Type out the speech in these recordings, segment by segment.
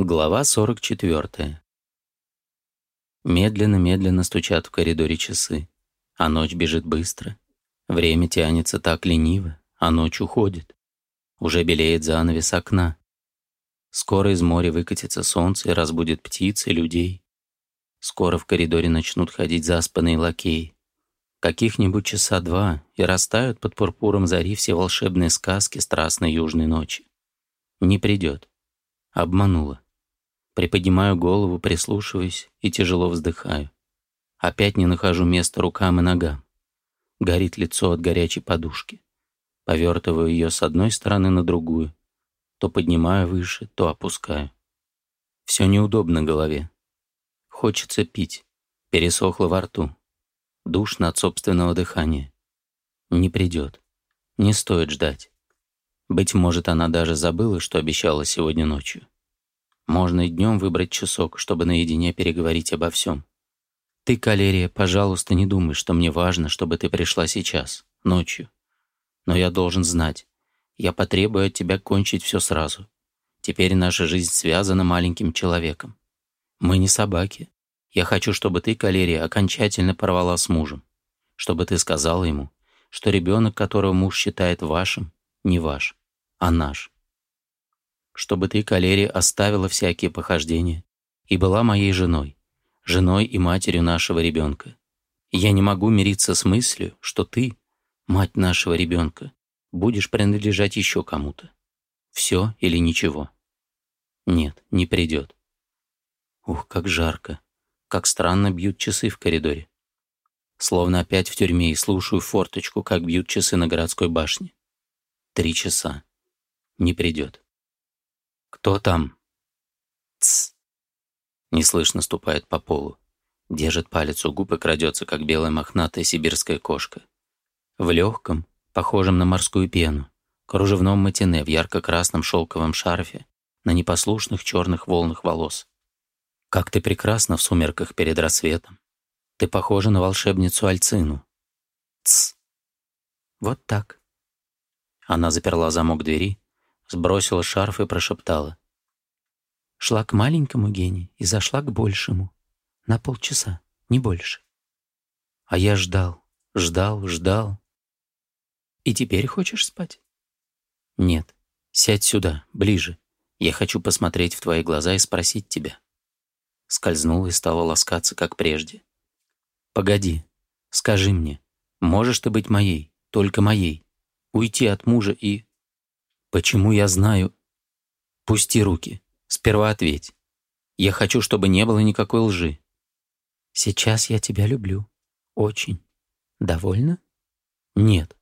Глава 44. Медленно-медленно стучат в коридоре часы, а ночь бежит быстро. Время тянется так лениво, а ночь уходит. Уже белеет занавес окна. Скоро из моря выкатится солнце и разбудит птиц и людей. Скоро в коридоре начнут ходить заспанные лакеи. Каких-нибудь часа два и растают под пурпуром зари все волшебные сказки страстной южной ночи. Не придет. Обманула. Приподнимаю голову, прислушиваюсь и тяжело вздыхаю. Опять не нахожу места рукам и ногам. Горит лицо от горячей подушки. Повертываю ее с одной стороны на другую. То поднимаю выше, то опускаю. Все неудобно голове. Хочется пить. Пересохло во рту. Душно от собственного дыхания. Не придет. Не стоит ждать. Быть может, она даже забыла, что обещала сегодня ночью. Можно и днем выбрать часок, чтобы наедине переговорить обо всем. Ты, Калерия, пожалуйста, не думай, что мне важно, чтобы ты пришла сейчас, ночью. Но я должен знать. Я потребую от тебя кончить все сразу. Теперь наша жизнь связана маленьким человеком. Мы не собаки. Я хочу, чтобы ты, Калерия, окончательно порвала с мужем. Чтобы ты сказала ему, что ребенок, которого муж считает вашим, не ваш, а наш чтобы ты, Калери, оставила всякие похождения и была моей женой, женой и матерью нашего ребенка. Я не могу мириться с мыслью, что ты, мать нашего ребенка, будешь принадлежать еще кому-то. Все или ничего. Нет, не придет. Ух, как жарко. Как странно бьют часы в коридоре. Словно опять в тюрьме и слушаю форточку, как бьют часы на городской башне. Три часа. Не придет. «Кто там?» «Тсс!» Неслышно ступает по полу. Держит палец у губ и крадется, как белая мохнатая сибирская кошка. В легком, похожем на морскую пену, кружевном матине в ярко-красном шелковом шарфе, на непослушных черных волнах волос. «Как ты прекрасна в сумерках перед рассветом! Ты похожа на волшебницу Альцину!» «Тсс!» «Вот так!» Она заперла замок двери, сбросила шарф и прошептала. Шла к маленькому гению и зашла к большему. На полчаса, не больше. А я ждал, ждал, ждал. И теперь хочешь спать? Нет. Сядь сюда, ближе. Я хочу посмотреть в твои глаза и спросить тебя. Скользнула и стала ласкаться, как прежде. Погоди. Скажи мне, можешь ты быть моей, только моей? Уйти от мужа и... «Почему я знаю?» «Пусти руки. Сперва ответь. Я хочу, чтобы не было никакой лжи». «Сейчас я тебя люблю. Очень. Довольно? «Нет.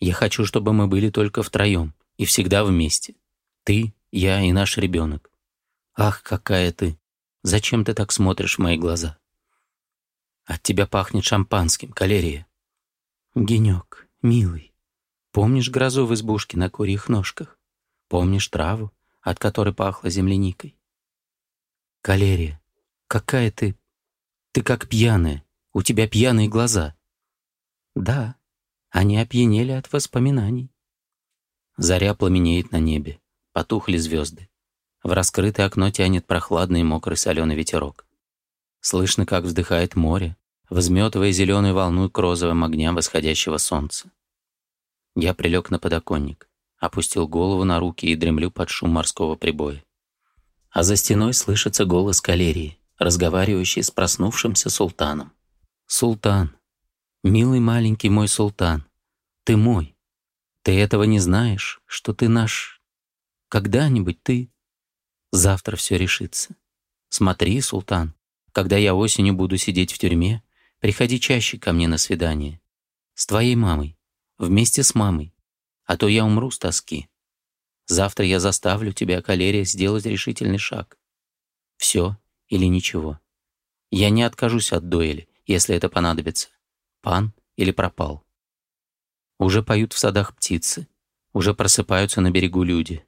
Я хочу, чтобы мы были только втроем и всегда вместе. Ты, я и наш ребенок. Ах, какая ты! Зачем ты так смотришь в мои глаза? От тебя пахнет шампанским, калерия. Генек, милый, Помнишь грозу в избушке на курьих ножках? Помнишь траву, от которой пахло земляникой? Калерия, какая ты... Ты как пьяная, у тебя пьяные глаза. Да, они опьянели от воспоминаний. Заря пламенеет на небе, потухли звезды. В раскрытое окно тянет прохладный мокрый соленый ветерок. Слышно, как вздыхает море, возметывая зеленую волну к розовым огням восходящего солнца. Я прилег на подоконник, опустил голову на руки и дремлю под шум морского прибоя. А за стеной слышится голос калерии, разговаривающий с проснувшимся султаном. «Султан, милый маленький мой султан, ты мой. Ты этого не знаешь, что ты наш. Когда-нибудь ты... Завтра все решится. Смотри, султан, когда я осенью буду сидеть в тюрьме, приходи чаще ко мне на свидание. С твоей мамой. Вместе с мамой. А то я умру с тоски. Завтра я заставлю тебя, Калерия, сделать решительный шаг. Все или ничего. Я не откажусь от дуэли, если это понадобится. Пан или пропал. Уже поют в садах птицы. Уже просыпаются на берегу люди.